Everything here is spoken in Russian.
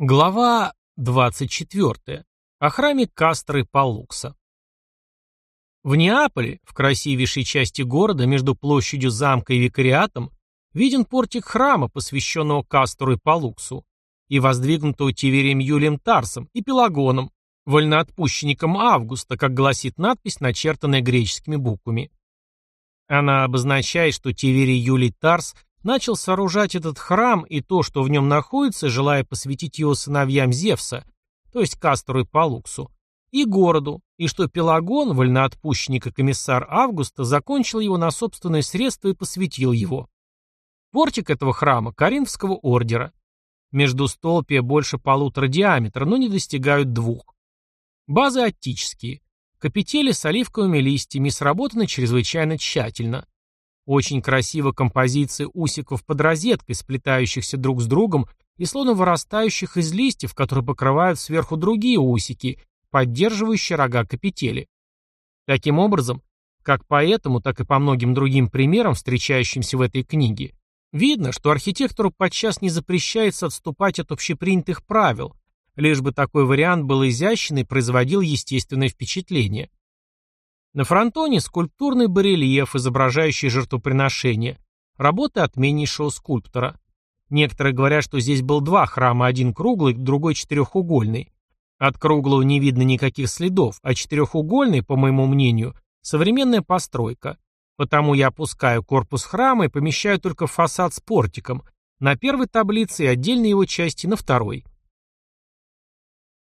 Глава 24. О храме Кастры Паллукса. В Неаполе, в красивейшей части города, между площадью замка и викариатом, виден портик храма, посвященного Кастру и Паллуксу, и воздвигнутого Тиверием Юлием Тарсом и Пелагоном, вольноотпущенником Августа, как гласит надпись, начертанная греческими буквами. Она обозначает, что Тиверий Юлий Тарс – начал сооружать этот храм и то, что в нем находится, желая посвятить его сыновьям Зевса, то есть Кастору и Палуксу, и городу, и что Пелагон, вольноотпущенник и комиссар Августа, закончил его на собственные средства и посвятил его. Портик этого храма – Коринфского ордера. Между столпия больше полутора диаметра, но не достигают двух. Базы оттические. Капители с оливковыми листьями сработаны чрезвычайно тщательно. Очень красива композиция усиков под розеткой, сплетающихся друг с другом и словно вырастающих из листьев, которые покрывают сверху другие усики, поддерживающие рога капители. Таким образом, как по этому, так и по многим другим примерам, встречающимся в этой книге, видно, что архитектору подчас не запрещается отступать от общепринятых правил, лишь бы такой вариант был изящен и производил естественное впечатление. На фронтоне скульптурный барельеф, изображающий жертвоприношение, работы отменнейшего скульптора. Некоторые говорят, что здесь был два храма, один круглый, другой четырехугольный. От круглого не видно никаких следов, а четырехугольный, по моему мнению, современная постройка. Потому я опускаю корпус храма и помещаю только фасад с портиком, на первой таблице и отдельные его части на второй.